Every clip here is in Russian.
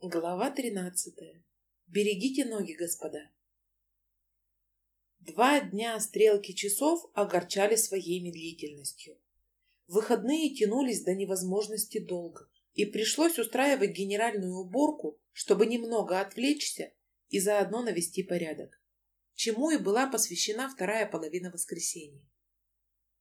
Глава тринадцатая. Берегите ноги, господа. Два дня стрелки часов огорчали своей медлительностью. Выходные тянулись до невозможности долго, и пришлось устраивать генеральную уборку, чтобы немного отвлечься и заодно навести порядок, чему и была посвящена вторая половина воскресенья.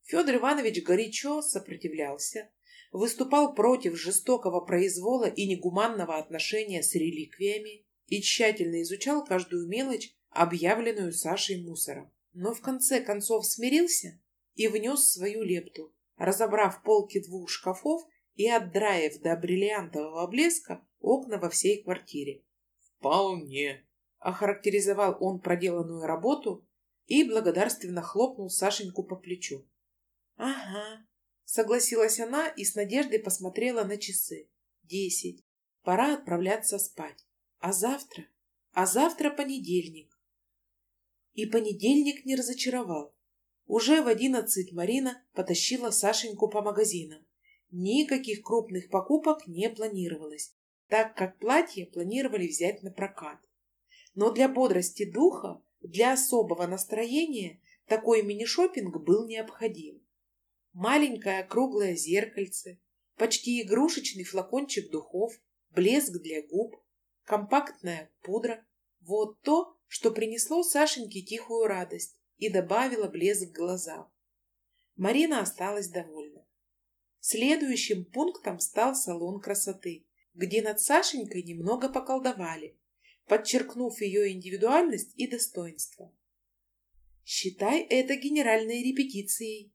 Федор Иванович горячо сопротивлялся, выступал против жестокого произвола и негуманного отношения с реликвиями и тщательно изучал каждую мелочь, объявленную Сашей мусором. Но в конце концов смирился и внес свою лепту, разобрав полки двух шкафов и отдраив до бриллиантового блеска окна во всей квартире. «Вполне», — охарактеризовал он проделанную работу и благодарственно хлопнул Сашеньку по плечу. «Ага», Согласилась она и с надеждой посмотрела на часы. Десять. Пора отправляться спать. А завтра? А завтра понедельник. И понедельник не разочаровал. Уже в одиннадцать Марина потащила Сашеньку по магазинам. Никаких крупных покупок не планировалось, так как платье планировали взять на прокат. Но для бодрости духа, для особого настроения такой мини-шопинг был необходим маленькое круглое зеркальце, почти игрушечный флакончик духов, блеск для губ, компактная пудра. Вот то, что принесло Сашеньке тихую радость и добавило блеск глазам. Марина осталась довольна. Следующим пунктом стал салон красоты, где над Сашенькой немного поколдовали, подчеркнув ее индивидуальность и достоинство. «Считай это генеральной репетицией»,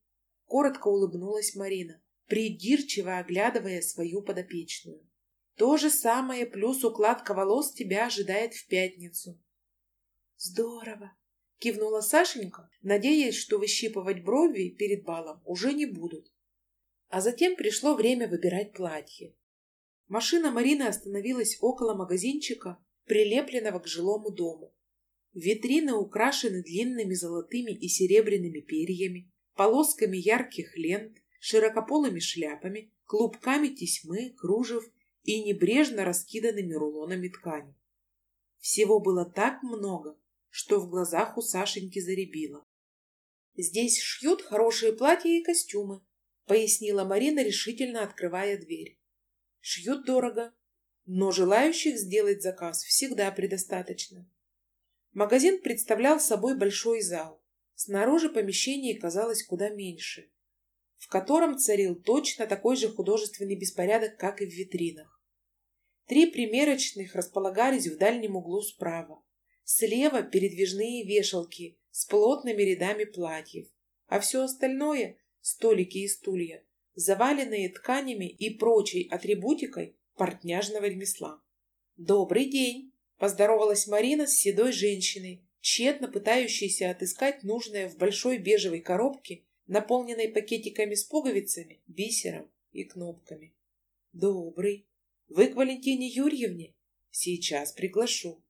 Коротко улыбнулась Марина, придирчиво оглядывая свою подопечную. То же самое плюс укладка волос тебя ожидает в пятницу. Здорово, кивнула Сашенька, надеясь, что выщипывать брови перед балом уже не будут. А затем пришло время выбирать платье. Машина Марины остановилась около магазинчика, прилепленного к жилому дому. Витрины украшены длинными золотыми и серебряными перьями, полосками ярких лент, широкополыми шляпами, клубками тесьмы, кружев и небрежно раскиданными рулонами ткани. Всего было так много, что в глазах у Сашеньки заребило. «Здесь шьют хорошие платья и костюмы», — пояснила Марина, решительно открывая дверь. «Шьют дорого, но желающих сделать заказ всегда предостаточно». Магазин представлял собой большой зал, Снаружи помещение казалось куда меньше, в котором царил точно такой же художественный беспорядок, как и в витринах. Три примерочных располагались в дальнем углу справа. Слева передвижные вешалки с плотными рядами платьев, а все остальное — столики и стулья, заваленные тканями и прочей атрибутикой портняжного ремесла. «Добрый день!» — поздоровалась Марина с седой женщиной, тщетно пытающийся отыскать нужное в большой бежевой коробке, наполненной пакетиками с пуговицами, бисером и кнопками. «Добрый. Вы к Валентине Юрьевне? Сейчас приглашу».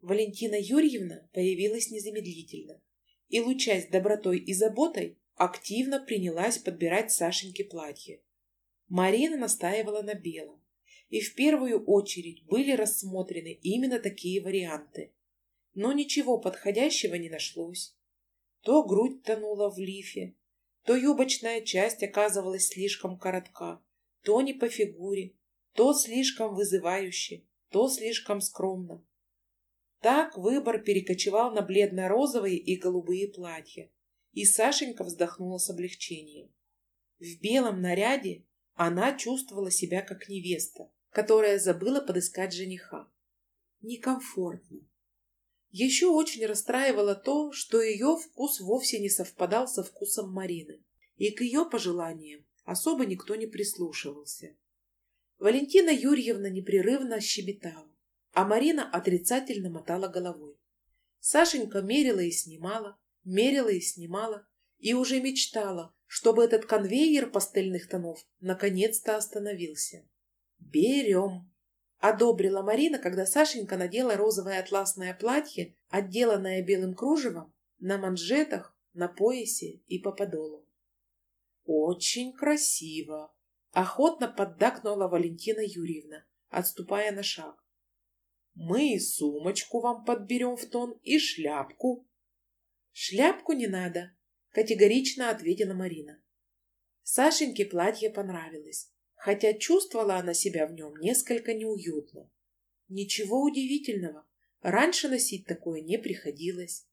Валентина Юрьевна появилась незамедлительно и, лучась добротой и заботой, активно принялась подбирать Сашеньке платье. Марина настаивала на белом, и в первую очередь были рассмотрены именно такие варианты но ничего подходящего не нашлось. То грудь тонула в лифе, то юбочная часть оказывалась слишком коротка, то не по фигуре, то слишком вызывающе, то слишком скромно. Так выбор перекочевал на бледно-розовые и голубые платья, и Сашенька вздохнула с облегчением. В белом наряде она чувствовала себя как невеста, которая забыла подыскать жениха. Некомфортно. Еще очень расстраивало то, что ее вкус вовсе не совпадал со вкусом Марины, и к ее пожеланиям особо никто не прислушивался. Валентина Юрьевна непрерывно щебетала, а Марина отрицательно мотала головой. Сашенька мерила и снимала, мерила и снимала, и уже мечтала, чтобы этот конвейер пастельных тонов наконец-то остановился. «Берем!» Одобрила Марина, когда Сашенька надела розовое атласное платье, отделанное белым кружевом, на манжетах, на поясе и по подолу. «Очень красиво!» — охотно поддакнула Валентина Юрьевна, отступая на шаг. Мы и сумочку вам подберем в тон, и шляпку. Шляпку не надо, категорично ответила Марина. Сашеньке платье понравилось, хотя чувствовала она себя в нем несколько неуютно. Ничего удивительного, раньше носить такое не приходилось.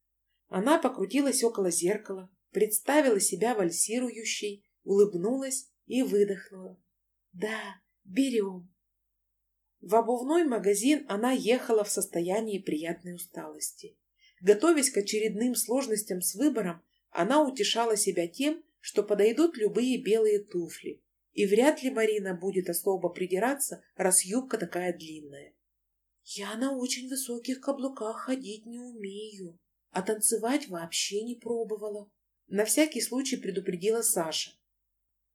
Она покрутилась около зеркала, представила себя вальсирующей, улыбнулась и выдохнула. «Да, берем». В обувной магазин она ехала в состоянии приятной усталости. Готовясь к очередным сложностям с выбором, она утешала себя тем, что подойдут любые белые туфли, и вряд ли Марина будет особо придираться, раз юбка такая длинная. «Я на очень высоких каблуках ходить не умею, а танцевать вообще не пробовала», — на всякий случай предупредила Саша.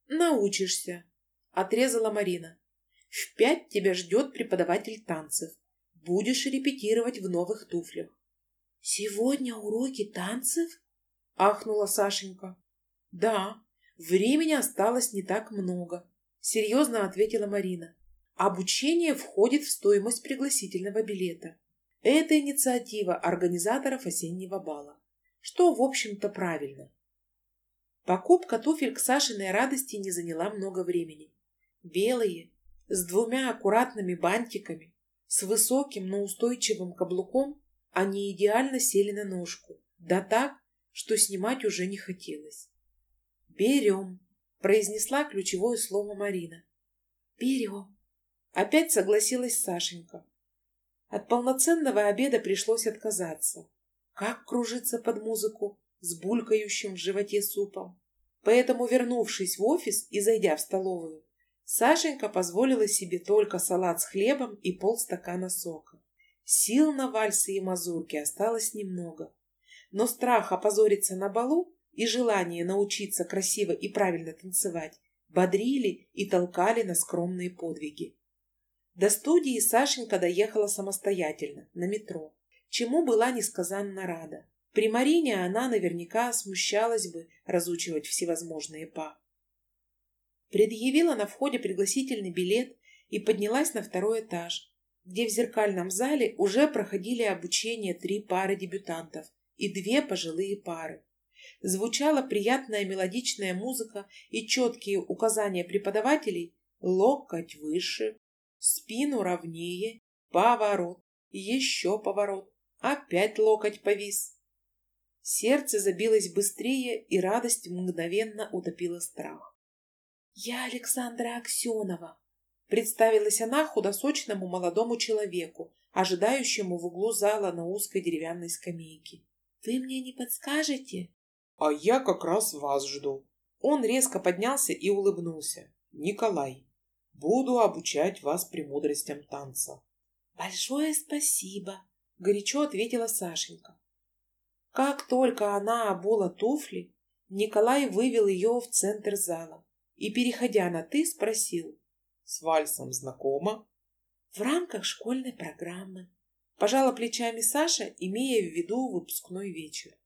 «Научишься», — отрезала Марина. В пять тебя ждет преподаватель танцев. Будешь репетировать в новых туфлях. Сегодня уроки танцев? Ахнула Сашенька. Да, времени осталось не так много, серьезно ответила Марина. Обучение входит в стоимость пригласительного билета. Это инициатива организаторов осеннего бала, что, в общем-то, правильно. Покупка туфель к Сашиной радости не заняла много времени. Белые, с двумя аккуратными бантиками, с высоким, но устойчивым каблуком, они идеально сели на ножку, да так, что снимать уже не хотелось. «Берем», — произнесла ключевое слово Марина. «Берем», — опять согласилась Сашенька. От полноценного обеда пришлось отказаться. Как кружиться под музыку с булькающим в животе супом. Поэтому, вернувшись в офис и зайдя в столовую, Сашенька позволила себе только салат с хлебом и полстакана сока. Сил на вальсы и мазурки осталось немного. Но страх опозориться на балу и желание научиться красиво и правильно танцевать бодрили и толкали на скромные подвиги. До студии Сашенька доехала самостоятельно, на метро, чему была несказанно рада. При Марине она наверняка смущалась бы разучивать всевозможные па предъявила на входе пригласительный билет и поднялась на второй этаж, где в зеркальном зале уже проходили обучение три пары дебютантов и две пожилые пары. Звучала приятная мелодичная музыка и четкие указания преподавателей локоть выше, спину ровнее, поворот, еще поворот, опять локоть повис. Сердце забилось быстрее, и радость мгновенно утопила страх. «Я Александра Аксенова», — представилась она худосочному молодому человеку, ожидающему в углу зала на узкой деревянной скамейке. «Вы мне не подскажете?» «А я как раз вас жду». Он резко поднялся и улыбнулся. «Николай, буду обучать вас премудростям танца». «Большое спасибо», — горячо ответила Сашенька. Как только она обула туфли, Николай вывел ее в центр зала и, переходя на «ты», спросил. «С вальсом знакома?» «В рамках школьной программы». Пожала плечами Саша, имея в виду выпускной вечер.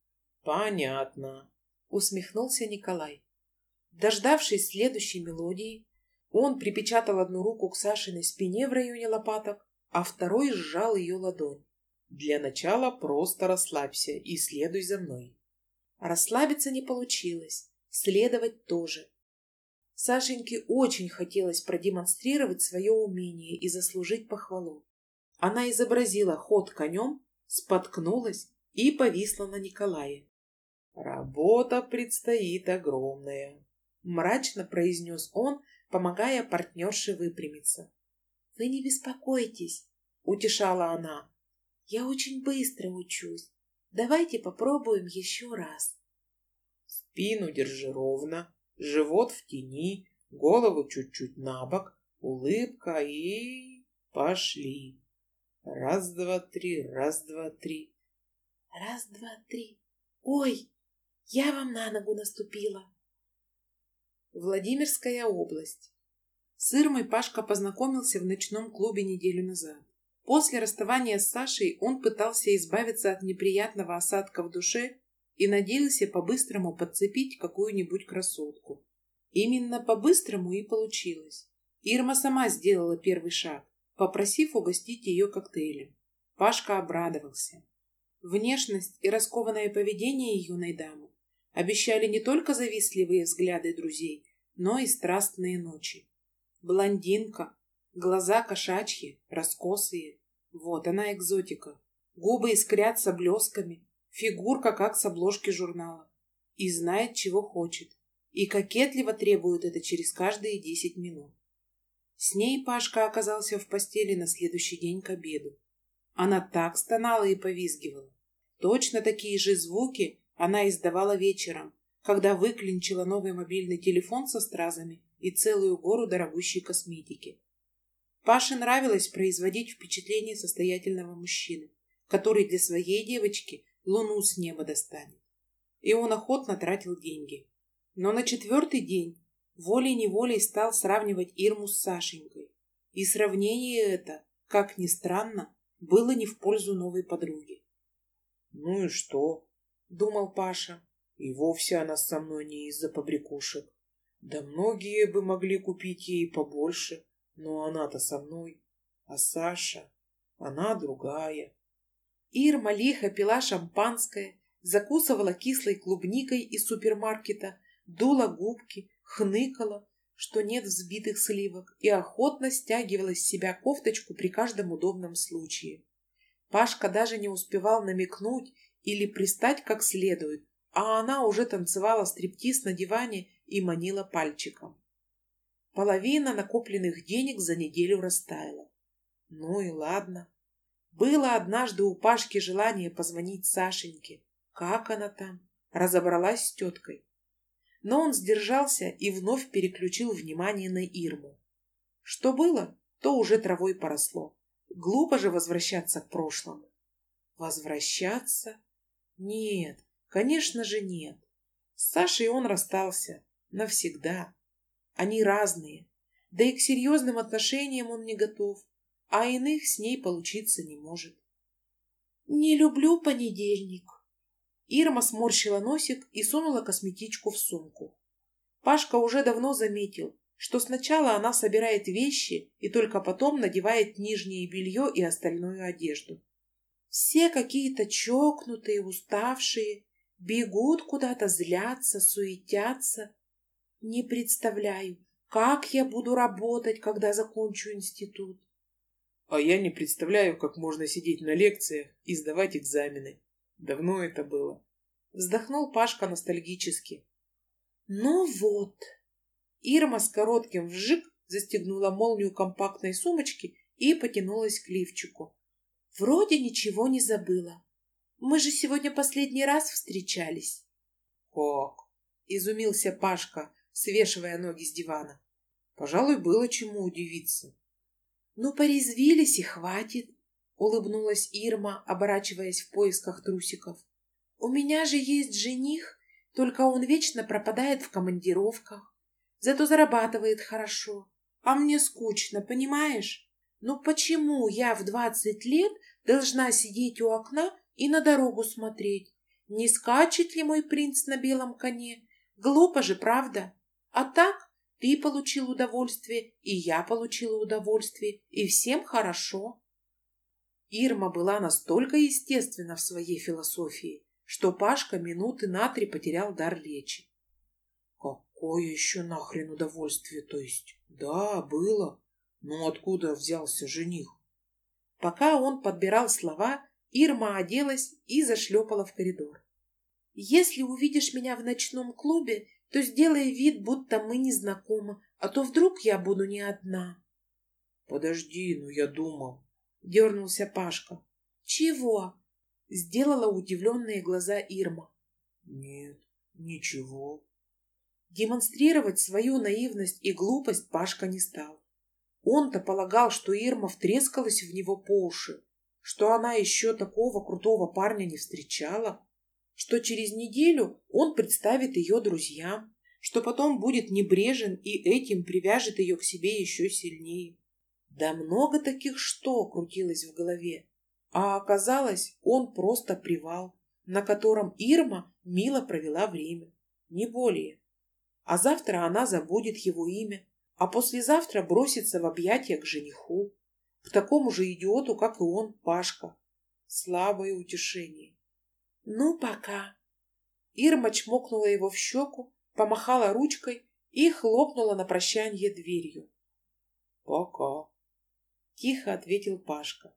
«Понятно», — усмехнулся Николай. Дождавшись следующей мелодии, он припечатал одну руку к Сашиной спине в районе лопаток, а второй сжал ее ладонь. «Для начала просто расслабься и следуй за мной». Расслабиться не получилось, следовать тоже. Сашеньке очень хотелось продемонстрировать свое умение и заслужить похвалу. Она изобразила ход конем, споткнулась и повисла на Николае. «Работа предстоит огромная», — мрачно произнес он, помогая партнерше выпрямиться. «Вы не беспокойтесь», — утешала она. «Я очень быстро учусь. Давайте попробуем еще раз». «Спину держи ровно», живот в тени, голову чуть-чуть на бок, улыбка и... пошли. Раз, два, три, раз, два, три. Раз, два, три. Ой, я вам на ногу наступила. Владимирская область. С Ирмой Пашка познакомился в ночном клубе неделю назад. После расставания с Сашей он пытался избавиться от неприятного осадка в душе и надеялся по-быстрому подцепить какую-нибудь красотку. Именно по-быстрому и получилось. Ирма сама сделала первый шаг, попросив угостить ее коктейлем. Пашка обрадовался. Внешность и раскованное поведение юной дамы обещали не только завистливые взгляды друзей, но и страстные ночи. Блондинка, глаза кошачьи, раскосые. Вот она экзотика. Губы искрятся блесками, фигурка как с обложки журнала. И знает, чего хочет. И кокетливо требует это через каждые десять минут. С ней Пашка оказался в постели на следующий день к обеду. Она так стонала и повизгивала. Точно такие же звуки она издавала вечером, когда выклинчила новый мобильный телефон со стразами и целую гору дорогущей косметики. Паше нравилось производить впечатление состоятельного мужчины, который для своей девочки луну с неба достанет. И он охотно тратил деньги. Но на четвертый день волей-неволей стал сравнивать Ирму с Сашенькой. И сравнение это, как ни странно, было не в пользу новой подруги. «Ну и что?» — думал Паша. «И вовсе она со мной не из-за побрякушек. Да многие бы могли купить ей побольше, но она-то со мной. А Саша, она другая». Ирма лихо пила шампанское, закусывала кислой клубникой из супермаркета, дула губки, хныкала, что нет взбитых сливок, и охотно стягивала с себя кофточку при каждом удобном случае. Пашка даже не успевал намекнуть или пристать как следует, а она уже танцевала стриптиз на диване и манила пальчиком. Половина накопленных денег за неделю растаяла. Ну и ладно. Было однажды у Пашки желание позвонить Сашеньке. Как она там? Разобралась с теткой но он сдержался и вновь переключил внимание на Ирму. Что было, то уже травой поросло. Глупо же возвращаться к прошлому. Возвращаться? Нет, конечно же нет. С Сашей он расстался. Навсегда. Они разные. Да и к серьезным отношениям он не готов, а иных с ней получиться не может. «Не люблю понедельник», Ирма сморщила носик и сунула косметичку в сумку. Пашка уже давно заметил, что сначала она собирает вещи и только потом надевает нижнее белье и остальную одежду. Все какие-то чокнутые, уставшие, бегут куда-то, злятся, суетятся. Не представляю, как я буду работать, когда закончу институт. А я не представляю, как можно сидеть на лекциях и сдавать экзамены. Давно это было. Вздохнул Пашка ностальгически. Ну вот. Ирма с коротким вжик застегнула молнию компактной сумочки и потянулась к лифчику. Вроде ничего не забыла. Мы же сегодня последний раз встречались. Как? Изумился Пашка, свешивая ноги с дивана. Пожалуй, было чему удивиться. Ну, порезвились и хватит улыбнулась Ирма, оборачиваясь в поисках трусиков. У меня же есть жених, только он вечно пропадает в командировках. Зато зарабатывает хорошо. А мне скучно, понимаешь? Ну почему я в двадцать лет должна сидеть у окна и на дорогу смотреть? Не скачет ли мой принц на белом коне? Глупо же, правда? А так ты получил удовольствие, и я получила удовольствие, и всем хорошо. Ирма была настолько естественна в своей философии, что Пашка минуты на три потерял дар речи. Какое еще нахрен удовольствие, то есть? Да, было. Но откуда взялся жених? Пока он подбирал слова, Ирма оделась и зашлепала в коридор. «Если увидишь меня в ночном клубе, то сделай вид, будто мы не знакомы, а то вдруг я буду не одна». «Подожди, ну я думал, дернулся Пашка. Чего? Сделала удивленные глаза Ирма. Нет, ничего. Демонстрировать свою наивность и глупость Пашка не стал. Он-то полагал, что Ирма втрескалась в него по уши, что она еще такого крутого парня не встречала, что через неделю он представит ее друзьям, что потом будет небрежен и этим привяжет ее к себе еще сильнее. Да много таких что крутилось в голове. А оказалось, он просто привал, на котором Ирма мило провела время. Не более. А завтра она забудет его имя, а послезавтра бросится в объятия к жениху. к такому же идиоту, как и он, Пашка. Слабое утешение. Ну, пока. Ирма чмокнула его в щеку, помахала ручкой и хлопнула на прощанье дверью. Пока. Тихо ответил Пашка.